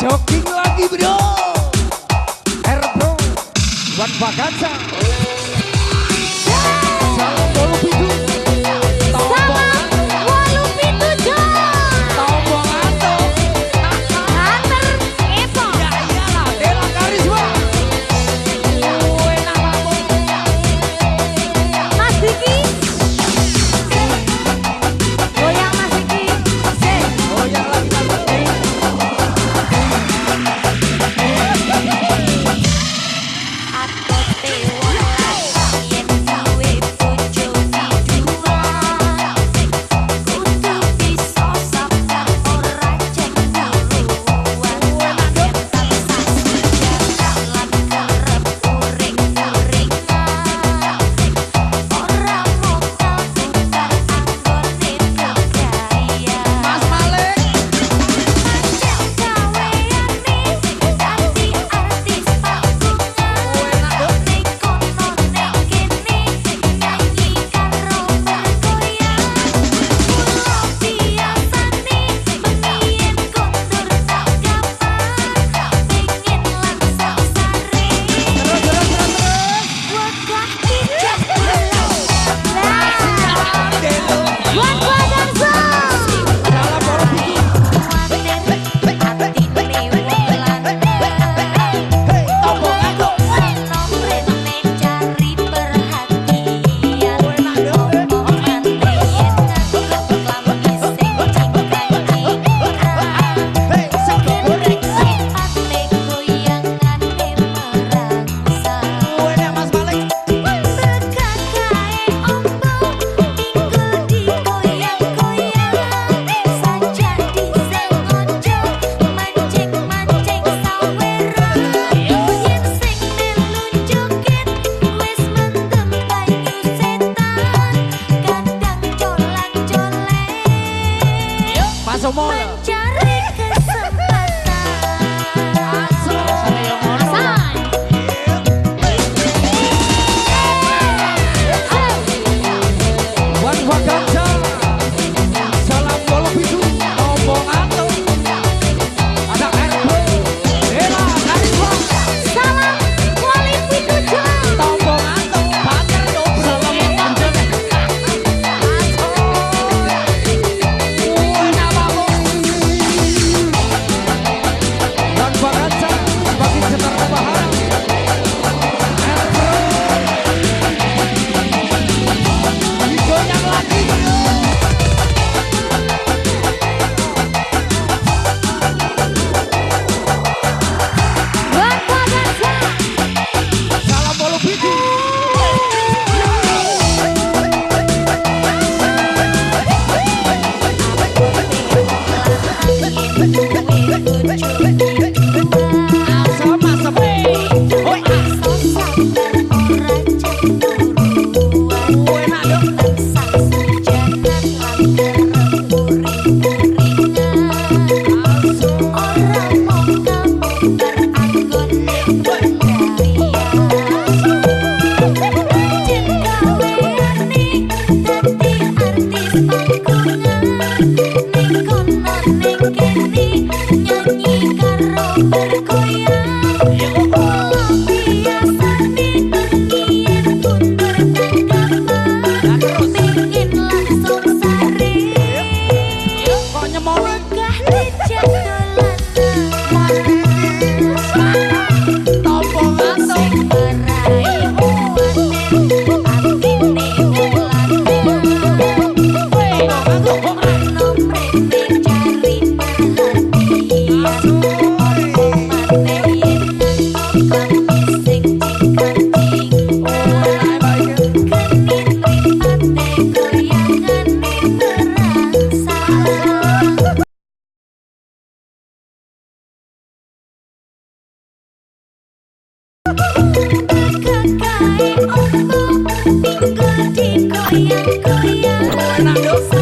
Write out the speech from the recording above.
Jogging lagi bro. R bro. Wan Bagansa Recuerda Nando.